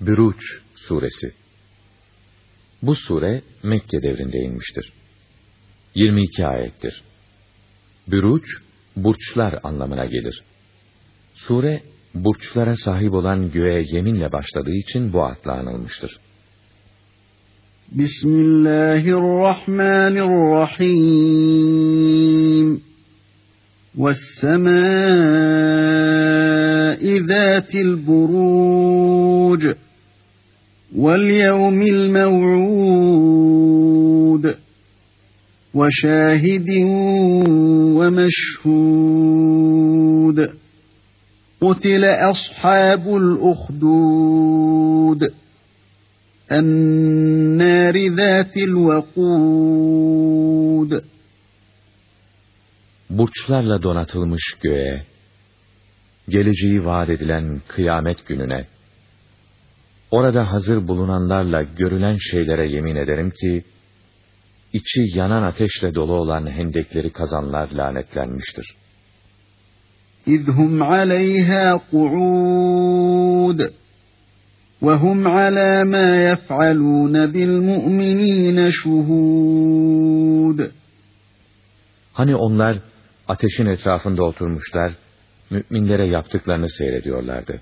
Büruç suresi Bu sure Mekke devrinde inmiştir. 22 ayettir. Büruç, burçlar anlamına gelir. Sure, burçlara sahip olan göğe yeminle başladığı için bu adla anılmıştır. Bismillahirrahmanirrahim. وَالسَّمَاءِ ذَاتِ الْبُرُوجِ وَالْيَوْمِ الْمَوْعُودِ وَشَاهِدٍ وَمَشْهُودٍ قُتِلَ أَصْحَابُ الْأُخْدُودِ النَّارِ ذَاتِ الْوَقُودِ Burçlarla donatılmış göğe, geleceği vaat edilen kıyamet gününe, orada hazır bulunanlarla görülen şeylere yemin ederim ki, içi yanan ateşle dolu olan hendekleri kazanlar lanetlenmiştir. Aleyha qu'ud ve hum ala ma yef'alun bil mu'minin şuhud. Hani onlar ateşin etrafında oturmuşlar, müminlere yaptıklarını seyrediyorlardı.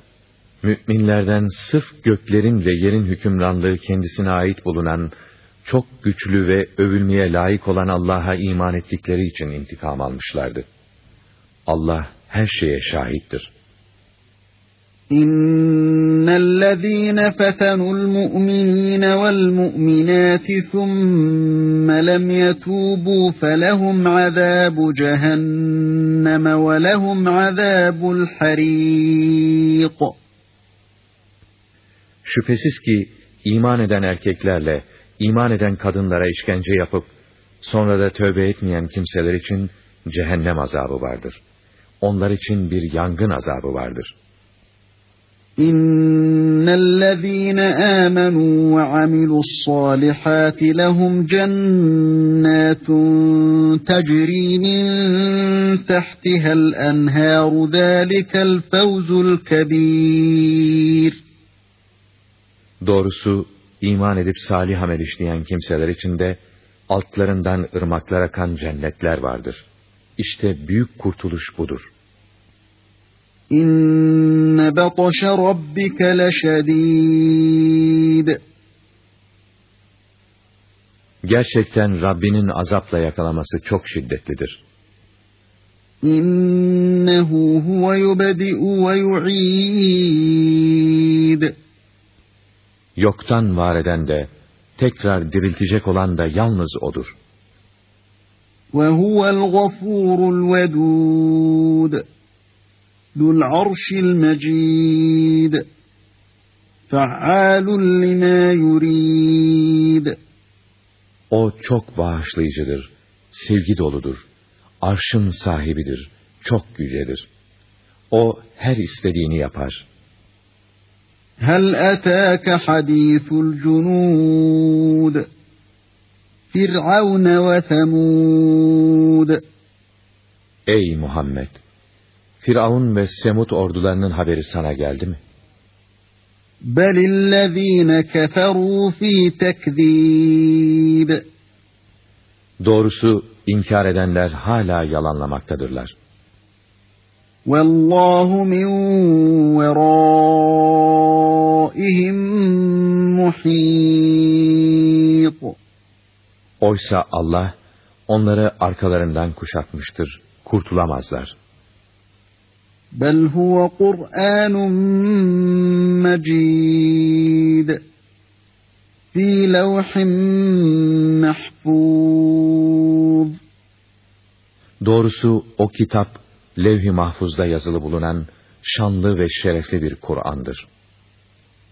müminlerden sırf göklerin ve yerin hükümranlığı kendisine ait bulunan, çok güçlü ve övülmeye layık olan Allah'a iman ettikleri için intikam almışlardı. Allah her şeye şahittir. اِنَّ الَّذ۪ينَ فَتَنُوا الْمُؤْمِن۪ينَ وَالْمُؤْمِنَاتِ ثُمَّ لَمْ يَتُوبُوا فَلَهُمْ عَذَابُ جَهَنَّمَ وَلَهُمْ عَذَابُ الْحَر۪يقِ Şüphesiz ki iman eden erkeklerle iman eden kadınlara işkence yapıp sonra da tövbe etmeyen kimseler için cehennem azabı vardır. Onlar için bir yangın azabı vardır. İnnellezîne âmenû ve amilussâlihâti lehum cennâtun tecrî min tehtihel enhâru zâlikel fevzul kebîr. Doğrusu iman edip salih amel işleyen kimseler için de altlarından ırmaklar akan cennetler vardır. İşte büyük kurtuluş budur. İnne batşe rabbike leşedîd. Gerçekten Rabbinin azapla yakalaması çok şiddetlidir. İnnehu huve yubedi'u ve yu'id yoktan var eden de, tekrar diriltecek olan da yalnız O'dur. وَهُوَ الْغَفُورُ الْوَدُودُ ذُو الْعَرْشِ الْمَجِيدُ فَعَّالٌ لِمَا يُرِيدُ O çok bağışlayıcıdır, sevgi doludur, arşın sahibidir, çok yücedir. O her istediğini yapar.'' هل أتاك حديث الجنود فرعون وثمود Ey Muhammed! Firavun ve Semut ordularının haberi sana geldi mi? بل الذين كفروا في تكذيب Doğrusu inkar edenler hala yalanlamaktadırlar. Vallahu min veraihim muhit. Oysa Allah onları arkalarından kuşatmıştır. Kurtulamazlar. Bel huve Kur'anun mecid. Fî levhin. Doğrusu o kitap levh-i mahfuzda yazılı bulunan şanlı ve şerefli bir Kur'an'dır.